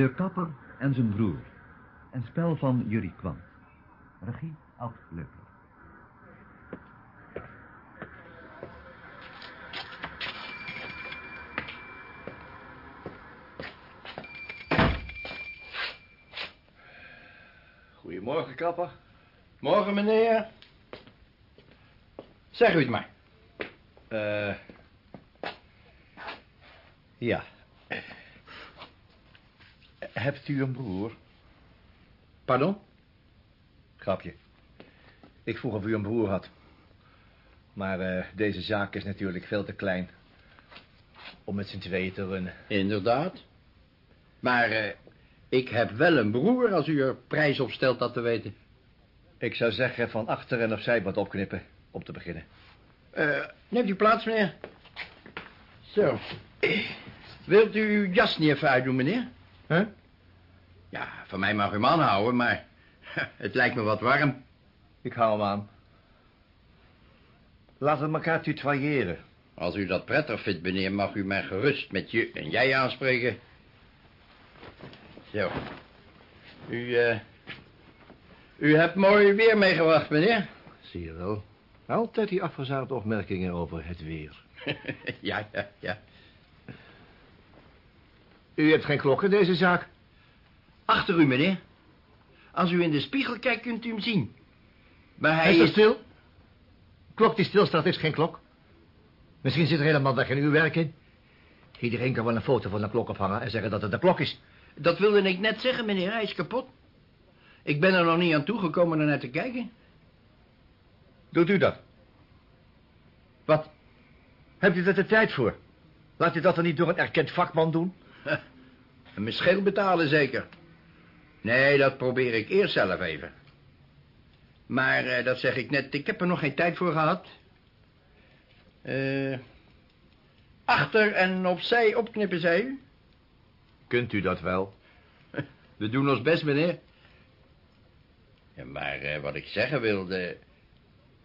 De kapper en zijn broer. Een spel van Jurie Kwant. Regie Ad Leupler. Goedemorgen, kapper. Morgen, meneer. Zeg u het maar. Eh. ja. Hebt u een broer? Pardon? Grapje. Ik vroeg of u een broer had. Maar eh, deze zaak is natuurlijk veel te klein. Om met z'n tweeën te runnen. Inderdaad. Maar eh, ik heb wel een broer als u er prijs op stelt dat te weten. Ik zou zeggen van achter en opzij wat opknippen. Om te beginnen. Eh, neemt u plaats, meneer. Zo. Wilt u uw jas niet even uitdoen, meneer? Huh? Ja, van mij mag u hem aanhouden, maar het lijkt me wat warm. Ik hou hem aan. Laten we elkaar tutoyeren. Als u dat prettig vindt, meneer, mag u mij gerust met je en jij aanspreken. Zo. U, eh... u hebt mooi weer meegebracht, meneer. Zie je wel. Altijd die afgezaagde opmerkingen over het weer. ja, ja, ja. U hebt geen klok in deze zaak? Achter u, meneer. Als u in de spiegel kijkt, kunt u hem zien. Maar hij is is... stil. Klok die stilstaat is geen klok. Misschien zit er helemaal daar geen uurwerk in. Iedereen kan wel een foto van een klok ophangen en zeggen dat het een klok is. Dat wilde ik net zeggen, meneer. Hij is kapot. Ik ben er nog niet aan toegekomen er naar te kijken. Doet u dat? Wat? Hebt u er de tijd voor? Laat u dat dan niet door een erkend vakman doen? En mijn scheel betalen zeker. Nee, dat probeer ik eerst zelf even. Maar eh, dat zeg ik net, ik heb er nog geen tijd voor gehad. Eh, achter en opzij opknippen, zei u? Kunt u dat wel? We doen ons best, meneer. Ja, maar eh, wat ik zeggen wilde...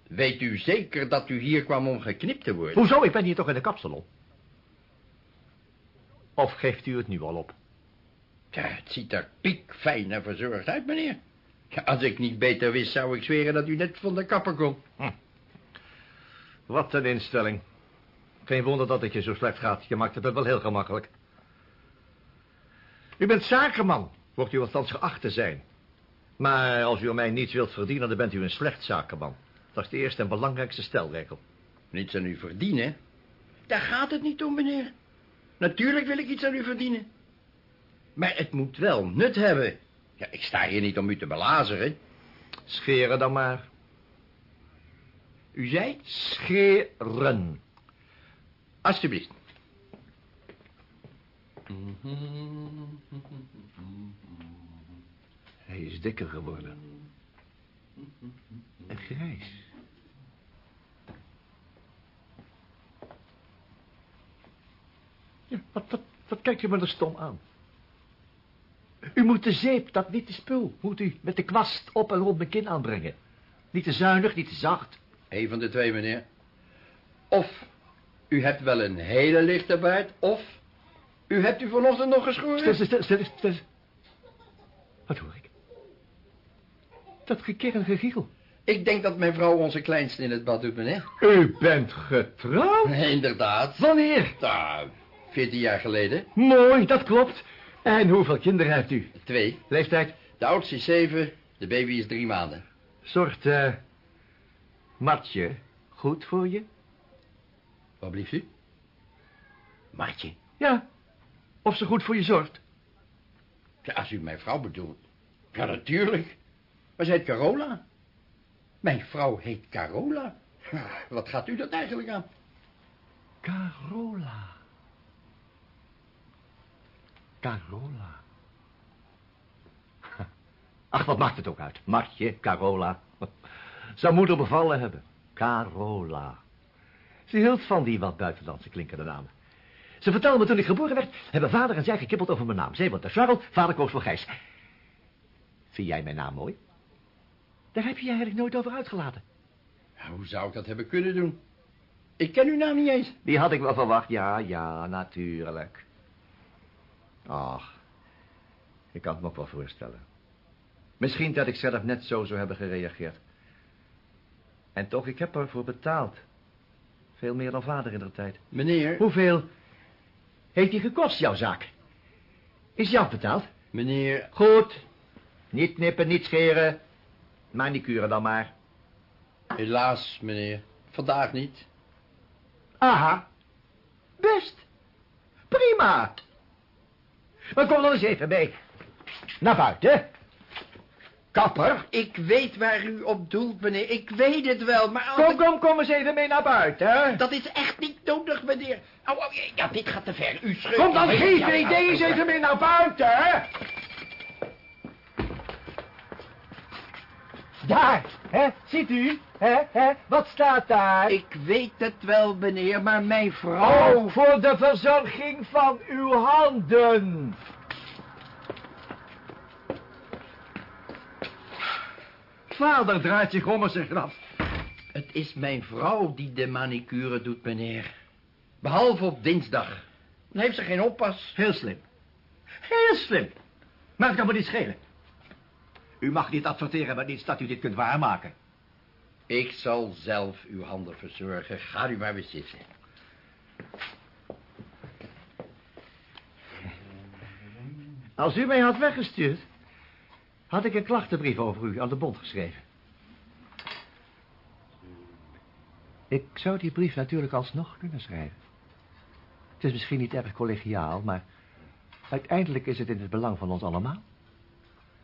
Weet u zeker dat u hier kwam om geknipt te worden? Hoezo? Ik ben hier toch in de kapsalon? Of geeft u het nu al op? Ja, het ziet er piekfijn en verzorgd uit, meneer. Ja, als ik niet beter wist, zou ik zweren dat u net van de kapper komt. Wat een instelling. Geen wonder dat het je zo slecht gaat. Je maakt het wel heel gemakkelijk. U bent zakenman. Wordt u althans geacht te zijn. Maar als u aan mij niets wilt verdienen, dan bent u een slecht zakenman. Dat is de eerste en belangrijkste stelregel. Niets aan u verdienen? Daar gaat het niet om, meneer. Natuurlijk wil ik iets aan u verdienen. Maar het moet wel nut hebben. Ja, ik sta hier niet om u te belazeren. Scheren dan maar. U zei? Scheren. Alsjeblieft. Hij is dikker geworden. En grijs. Ja, wat, wat, wat kijkt u me er stom aan? U moet de zeep, dat witte spul, moet u met de kwast op en rond mijn kin aanbrengen. Niet te zuinig, niet te zacht. Eén van de twee, meneer. Of u hebt wel een hele lichte baard, of u hebt u vanochtend nog geschoren. Stil, stil, stil. Wat hoor ik? Dat gekir en gegiegel. Ik denk dat mijn vrouw onze kleinste in het bad doet, meneer. U bent getrouwd? Inderdaad. Wanneer? Nou, veertien jaar geleden. Mooi, dat klopt. En hoeveel kinderen heeft u? Twee. Leeftijd? De oudste is zeven, de baby is drie maanden. Soort, eh... matje. Goed voor je? Wat blieft u? Maatje. Ja. Of ze goed voor je zorgt? Ja, als u mijn vrouw bedoelt. Ja, natuurlijk. Maar ze heet Carola. Mijn vrouw heet Carola. Wat gaat u dat eigenlijk aan? Carola. Carola. Ach, wat maakt het ook uit? Martje, Carola. Zou moeder bevallen hebben. Carola. Ze hield van die wat buitenlandse klinkende namen. Ze vertelde me toen ik geboren werd, hebben vader en zij gekibbeld over mijn naam. Zij wordt de Charles, vader koos voor Gijs. Vind jij mijn naam mooi? Daar heb je je eigenlijk nooit over uitgelaten. Hoe zou ik dat hebben kunnen doen? Ik ken uw naam niet eens. Die had ik wel verwacht, ja, ja, natuurlijk. Ach, Ik kan het me ook wel voorstellen. Misschien dat ik zelf net zo zou hebben gereageerd. En toch, ik heb ervoor betaald. Veel meer dan vader in de tijd. Meneer, Hoeveel heeft die gekost, jouw zaak? Is jou betaald? meneer, Goed. Niet nippen, niet scheren. Manicure dan maar. helaas, meneer. Vandaag niet. Aha. Best. Prima. Maar kom dan eens even mee. Naar buiten. Kapper. Ik weet waar u op doelt, meneer. Ik weet het wel, maar Kom, ik- kom, kom eens even mee naar buiten. Dat is echt niet nodig, meneer. Oh, oh, ja, dit gaat te ver. U scheurt... Kom dan, geef ja, ja. even mee naar buiten. Daar, hè? Ziet u? Hè, hè? Wat staat daar? Ik weet het wel, meneer, maar mijn vrouw... Oh, voor de verzorging van uw handen. Vader draait zich om in zijn graf. Het is mijn vrouw die de manicure doet, meneer. Behalve op dinsdag. Dan heeft ze geen oppas. Heel slim. Heel slim. Maar het kan me niet schelen. U mag niet adverteren met iets dat u dit kunt waarmaken. Ik zal zelf uw handen verzorgen. Ga u maar weer zitten. Als u mij had weggestuurd, had ik een klachtenbrief over u aan de bond geschreven. Ik zou die brief natuurlijk alsnog kunnen schrijven. Het is misschien niet erg collegiaal, maar uiteindelijk is het in het belang van ons allemaal.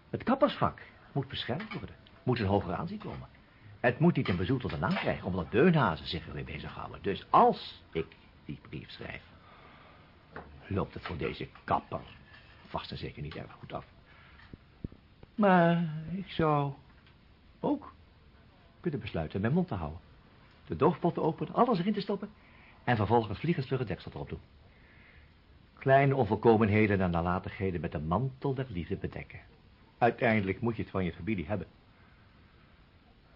Het kappersvak moet beschermd worden, moet een hoger aanzien komen. Het moet niet een bezoetelde naam krijgen, omdat deunhazen zich ermee bezighouden. Dus als ik die brief schrijf, loopt het voor deze kapper vast en zeker niet erg goed af. Maar ik zou ook kunnen besluiten mijn mond te houden. De doofpot te openen, alles erin te stoppen... en vervolgens vliegensvlug het deksel erop doen. Kleine onvolkomenheden en nalatigheden met de mantel der liefde bedekken. Uiteindelijk moet je het van je familie hebben.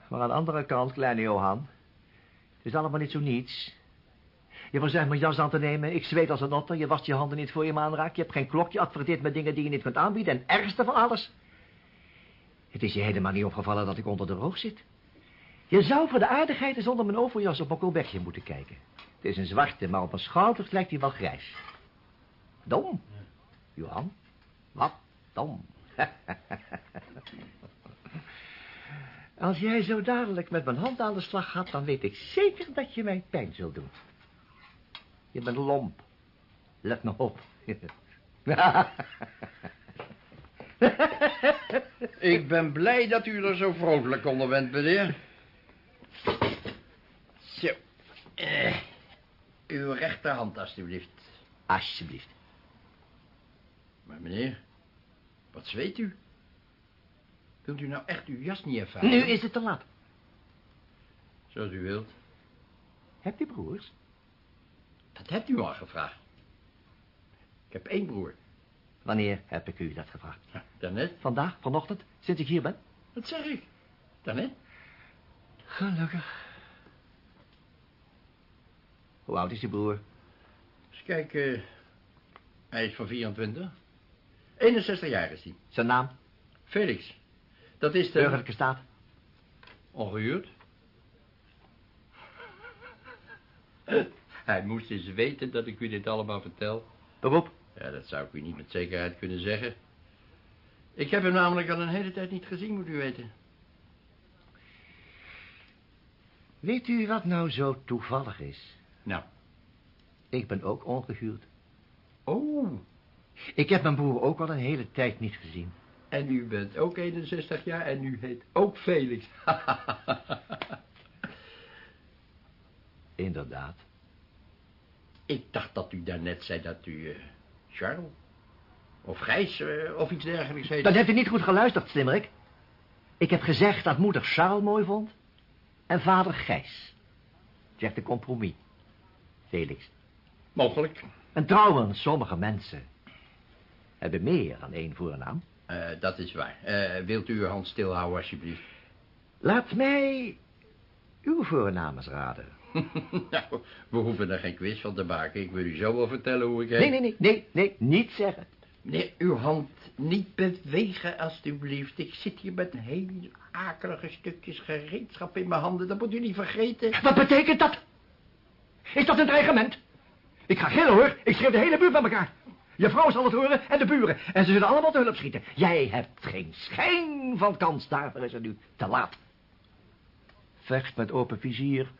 Maar aan de andere kant, kleine Johan... het is allemaal niet zo niets... Je verzuimt mijn jas aan te nemen, ik zweet als een otter, je wast je handen niet voor je me aanraakt, je hebt geen klok, je adverteert met dingen die je niet kunt aanbieden, en ergste van alles. Het is je helemaal niet opgevallen dat ik onder de roog zit. Je zou voor de aardigheid eens onder mijn overjas op mijn colbertje moeten kijken. Het is een zwarte, maar op een schouders lijkt hij wel grijs. Dom, Johan. Wat dom. Als jij zo dadelijk met mijn hand aan de slag gaat, dan weet ik zeker dat je mij pijn zult doen. Je bent lomp. Let me op. Ik ben blij dat u er zo vrolijk onder bent, meneer. Zo. Eh, uw rechterhand, alstublieft. Alsjeblieft. Maar meneer, wat zweet u? Wilt u nou echt uw jas niet ervaren? Nu is het te laat. Zoals u wilt. Hebt u broers? Dat hebt u al gevraagd. Ik heb één broer. Wanneer heb ik u dat gevraagd? Ja, daarnet. Vandaag, vanochtend, sinds ik hier ben? Dat zeg ik. Daarnet. Gelukkig. Hoe oud is die broer? Eens kijken. Hij is van 24. 61 jaar is hij. Zijn naam? Felix. Dat is de... Burgerlijke staat? Ongehuurd. Hij moest eens weten dat ik u dit allemaal vertel. Beroep? Ja, dat zou ik u niet met zekerheid kunnen zeggen. Ik heb hem namelijk al een hele tijd niet gezien, moet u weten. Weet u wat nou zo toevallig is? Nou. Ik ben ook ongehuurd. Oh, Ik heb mijn broer ook al een hele tijd niet gezien. en u bent ook 61 jaar en u heet ook Felix. Inderdaad. ik dacht dat u daarnet zei dat u eh, Charles of Gijs eh, of iets dergelijks heet. Dan hebt u niet goed geluisterd, slimmerik. Ik heb gezegd dat moeder Charles mooi vond en vader Gijs. Zegt de compromis. Felix. Mogelijk. En trouwens, sommige mensen hebben meer dan één voornaam. Eh, dat is waar. Eh, wilt u uw hand stilhouden, alsjeblieft? Laat mij uw voornaam eens raden. nou, we hoeven er geen quiz van te maken. Ik wil u zo wel vertellen hoe ik heet. Nee, nee, nee, nee, nee, niet zeggen. Meneer, uw hand niet bewegen, alstublieft. Ik zit hier met heel akelige stukjes gereedschap in mijn handen. Dat moet u niet vergeten. Wat betekent dat? Is dat een dreigement? Ik ga gillen, hoor. Ik schreef de hele buurt bij elkaar. Je vrouw zal het horen en de buren. En ze zullen allemaal te hulp schieten. Jij hebt geen schijn van kans. Daarvoor is het nu te laat. Vecht met open vizier.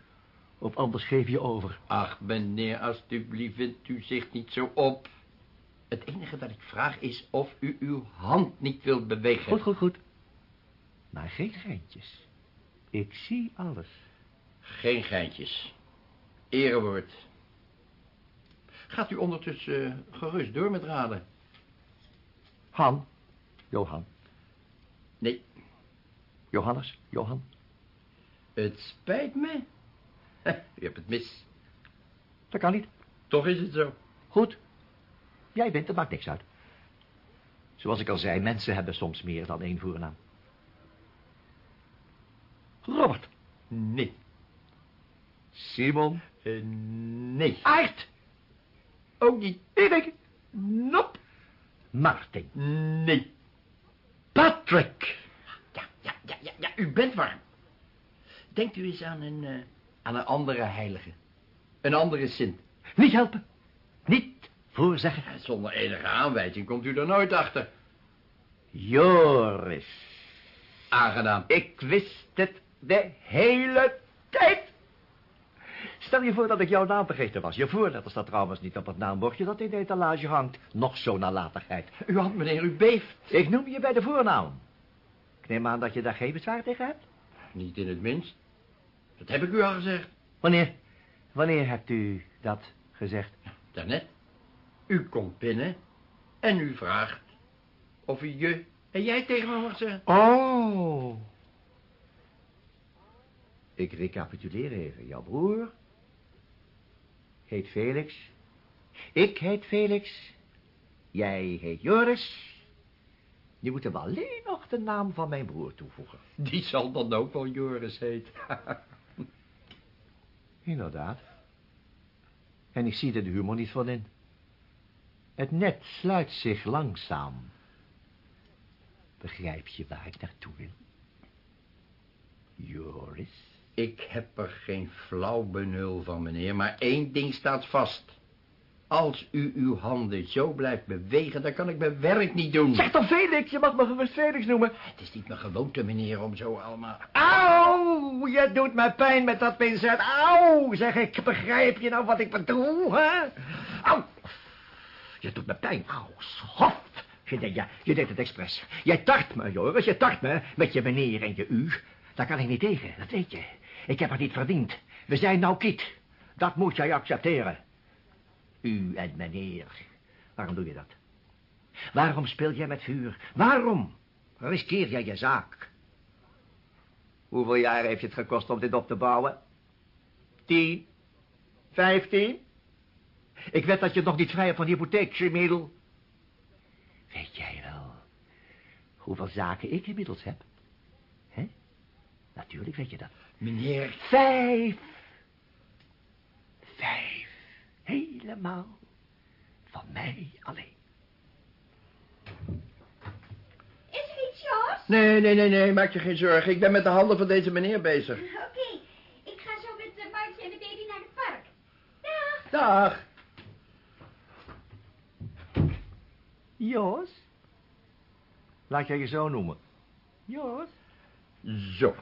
Of anders geef je over. Ach, meneer, alstublieft, vindt u zich niet zo op. Het enige dat ik vraag is of u uw hand niet wilt bewegen. Goed, goed, goed. Maar geen geintjes. Ik zie alles. Geen geintjes. Erewoord. Gaat u ondertussen eh, gerust door met raden? Han. Johan. Nee, Johannes. Johan. het spijt me. U hebt het mis. Dat kan niet. Toch is het zo. Goed. Jij bent, dat maakt niks uit. Zoals ik al zei, mensen hebben soms meer dan één voornaam. Robert. Nee. Simon. Eh, nee. Aart. Ook niet. Erik. Nop. Martin. Nee. Patrick. Ja, ja, ja, ja, ja, u bent warm. Denkt u eens aan een, eh, aan een andere heilige. Een andere Sint. Niet helpen. Niet voorzeggen. Ja, Zonder enige aanwijzing komt u er nooit achter. Joris. Aangenaam. Ik wist het de hele tijd. Stel je voor dat ik jouw naam vergeten was. Je voorletter staat trouwens niet op het naambordje dat in de etalage hangt. Nog zo'n nalatigheid. Uw hand, meneer, u beeft. Ik noem je bij de voornaam. Ik neem aan dat je daar geen bezwaar tegen hebt. Niet in het minst. Dat heb ik u al gezegd. Wanneer? Wanneer hebt u dat gezegd? Daarnet. U komt binnen en u vraagt of u je en jij tegen me mag zeggen. Oh. Ik recapituleer even. Jouw broer heet Felix. Ik heet Felix. Jij heet Joris. Nu moeten we alleen nog de naam van mijn broer toevoegen. Die zal dan ook wel Joris heet. Inderdaad. En ik zie er de humor niet van in. Het net sluit zich langzaam. Begrijp je waar ik naartoe wil? Joris? Ik heb er geen flauw benul van, meneer, maar één ding staat vast. Als u uw handen zo blijft bewegen, dan kan ik mijn werk niet doen. Zeg dan Felix, je mag me gerust Felix noemen. Het is niet mijn gewoonte, meneer, om zo allemaal... Auw, je doet me pijn met dat pincet. Auw, zeg ik, begrijp je nou wat ik bedoel, hè? Auw, je doet me pijn. Auw, schof. Je, deed- ja, je deed het expres. Jij tart me, Joris, je tart me met je meneer en je u. Daar kan ik niet tegen, dat weet je. Ik heb het niet verdiend. We zijn nou kiet. Dat moet jij accepteren. U en meneer. Waarom doe je dat? Waarom speel jij met vuur? Waarom riskeer jij je zaak? Hoeveel jaar heeft het gekost om dit op te bouwen? Tien? Vijftien? Ik weet dat je nog niet vrij hebt van hypotheekmiddel. Weet jij wel hoeveel zaken ik inmiddels heb? Natuurlijk weet je dat. Meneer, Vijf. Vijf. Helemaal van mij alleen. Is er iets, Jos? nee, nee, nee, nee, maak je geen zorgen. Ik ben met de handen van deze meneer bezig. Oké, ik ga zo met de Martje en de baby naar het park. Dag. Dag. Jos? Laat jij je zo noemen. Jos? Zo.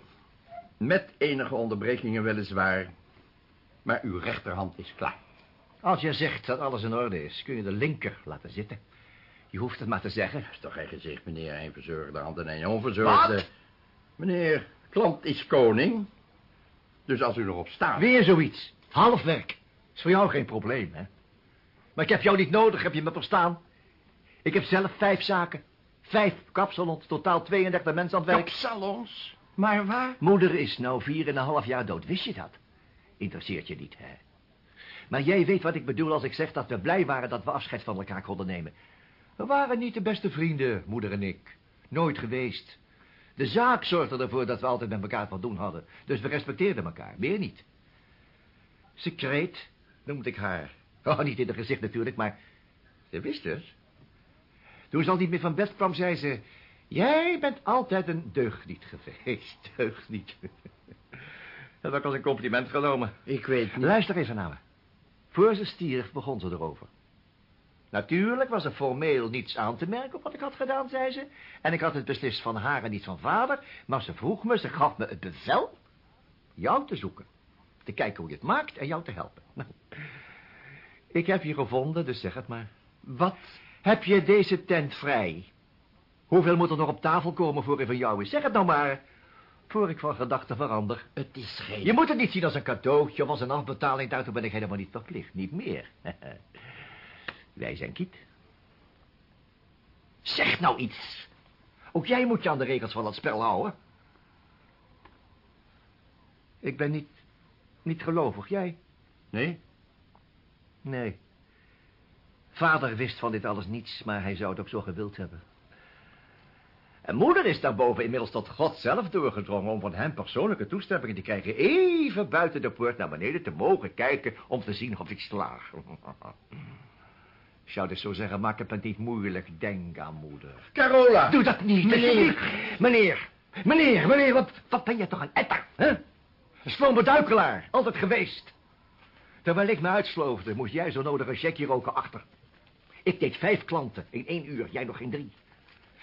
Met enige onderbrekingen weliswaar. Maar uw rechterhand is klaar. Als je zegt dat alles in orde is, kun je de linker laten zitten. Je hoeft het maar te zeggen. Dat is toch geen gezicht, meneer. Een verzorgde hand en een onverzorgde. Wat? Meneer, klant is koning. Dus als u erop staat... Weer zoiets. Half werk. Is voor jou geen probleem, hè? Maar ik heb jou niet nodig, heb je me verstaan? Ik heb zelf vijf zaken. Vijf kapsalons, totaal 32 mensen aan het werk. salons. Maar waar? Moeder is nou vier en een half jaar dood, wist je dat? Interesseert je niet, hè? Maar jij weet wat ik bedoel als ik zeg dat we blij waren dat we afscheid van elkaar konden nemen. We waren niet de beste vrienden, moeder en ik. Nooit geweest. De zaak zorgde ervoor dat we altijd met elkaar wat doen hadden. Dus we respecteerden elkaar, meer niet. Secreet, noemde ik haar. Oh, niet in het gezicht natuurlijk, maar ze wist het. Toen ze al niet meer van bed kwam, zei ze... Jij bent altijd een deugniet geweest, deugniet. Dat heb ik als een compliment genomen. Ik weet niet. Luister even naar me. Voor ze stierf begon ze erover. Natuurlijk was er formeel niets aan te merken op wat ik had gedaan, zei ze. En ik had het beslist van haar en niet van vader. Maar ze vroeg me, ze gaf me het bevel jou te zoeken. Te kijken hoe je het maakt en jou te helpen. Nou, ik heb je gevonden, dus zeg het maar. Wat? Heb je deze tent vrij? Hoeveel moet er nog op tafel komen voor hij van jou is? Zeg het nou maar. Voor ik van gedachten verander. Het is geen... Je moet het niet zien als een cadeautje of als een afbetaling. Daartoe ben ik helemaal niet verplicht. Niet meer. Wij zijn kiet. Zeg nou iets. Ook jij moet je aan de regels van dat spel houden. Ik ben niet, niet gelovig. Jij? Nee? Nee. Vader wist van dit alles niets, maar hij zou het ook zo gewild hebben. En moeder is daarboven inmiddels tot God zelf doorgedrongen... om van hem persoonlijke toestemmingen te krijgen... even buiten de poort naar beneden te mogen kijken... om te zien of ik slaag. Ik zou dus zo zeggen, maak het niet moeilijk. Denk aan moeder. Carola! Doe dat niet, Meneer. meneer. Meneer, meneer, wat, wat ben je toch een etter, hè? Een altijd geweest. Terwijl ik me uitsloofde, moest jij zo nodig een checkje roken achter. Ik deed vijf klanten in één uur, jij nog geen drie.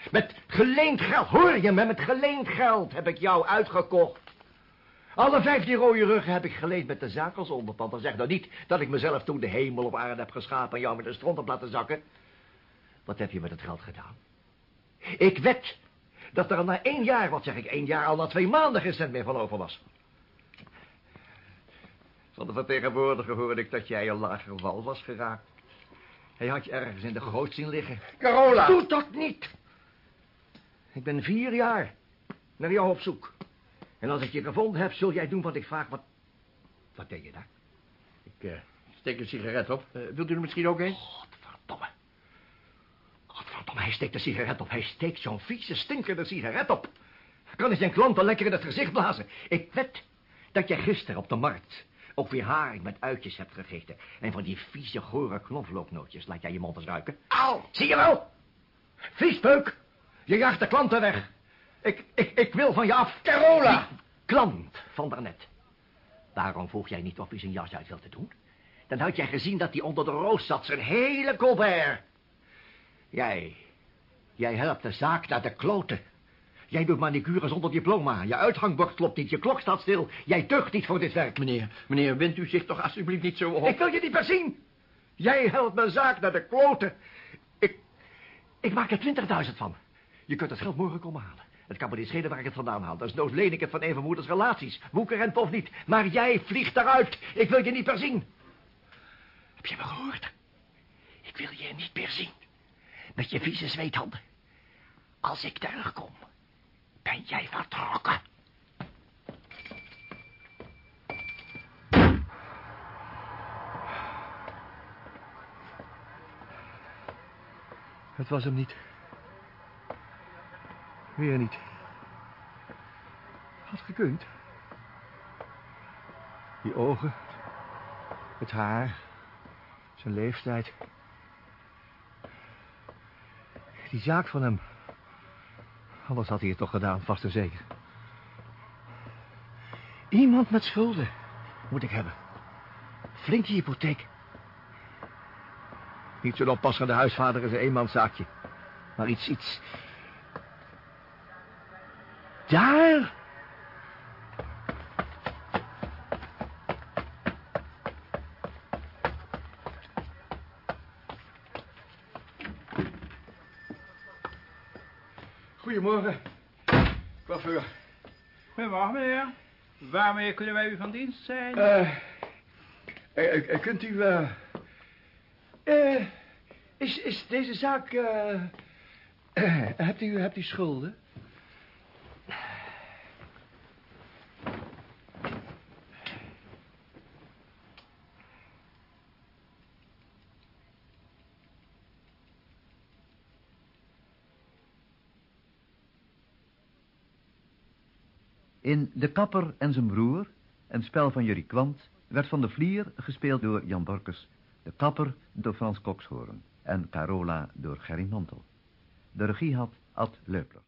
Met geleend geld, hoor je me, met geleend geld heb ik jou uitgekocht. Alle vijf die rode ruggen heb ik geleend met de zaak als onderpand. Dan zeg nou niet dat ik mezelf toen de hemel op aarde heb geschapen... en jou met de stront heb laten zakken. Wat heb je met het geld gedaan? Ik wed dat er al na één jaar, wat zeg ik, één jaar... al na twee maanden geen cent meer van over was. Van de vertegenwoordiger hoorde ik dat jij een lager wal was geraakt. Hij had je ergens in de goot zien liggen. Carola! Doe dat niet! Ik ben vier jaar naar jou op zoek. En als ik je gevonden heb, zul jij doen wat ik vraag. Wat, wat deed je daar? Ik eh, steek een sigaret op. Eh, wilt u er misschien ook een? Godverdomme. Godverdomme, hij steekt de sigaret op. Hij steekt zo'n vieze, stinkende sigaret op. Kan hij zijn klanten lekker in het gezicht blazen. Ik weet dat jij gisteren op de markt ook weer haring met uitjes hebt gegeten. En van die vieze, gore knoflooknootjes laat jij je mond eens ruiken. Au, zie je wel? Viespeuk, je jaagt de klanten weg. Ik, ik, ik wil van je af. Carola! Die klant van daarnet. Waarom vroeg jij niet of hij zijn jas uit wilde doen? Dan had jij gezien dat hij onder de roos zat, zijn hele colbert. Jij, jij helpt de zaak naar de kloten. Jij doet manicure zonder diploma. Je uithangbord klopt niet, je klok staat stil. Jij deugt niet voor dit werk. Meneer, meneer, wendt u zich toch alsjeblieft niet zo op? Ik wil je niet meer zien. Jij helpt mijn zaak naar de kloten. Ik, ik maak er 20.000 van. Je kunt het geld morgen komen halen. Het kan me niet schelen waar ik het vandaan haal. Dus nooit leen ik het van een van moeders relaties. Woekerend of niet. Maar jij vliegt eruit. Ik wil je niet meer zien. Heb je me gehoord? Ik wil je niet meer zien. Met je vieze zweethanden. Als ik terugkom, ben jij vertrokken. Het was hem niet. Weer niet. Had gekund. Die ogen. Het haar. Zijn leeftijd. Die zaak van hem. Anders had hij het toch gedaan, vast en zeker. Iemand met schulden moet ik hebben. Flinke hypotheek. Niet zo'n oppassende huisvader is een eenmanszaakje. Maar iets, iets... Daar? Goedemorgen. Coiffeur. Goedemorgen, meneer. Waarmee kunnen wij u van dienst zijn? Eh, eh, eh, kunt u, eh... eh, is, is deze zaak, hebt, u, hebt u schulden? In De Kapper en zijn broer, een spel van Jurie Kwant, werd Van de Vlier gespeeld door Jan Borkes, De Kapper door Frans Kokshoorn en Carola door Gerry Mantel. De regie had Ad Leupler.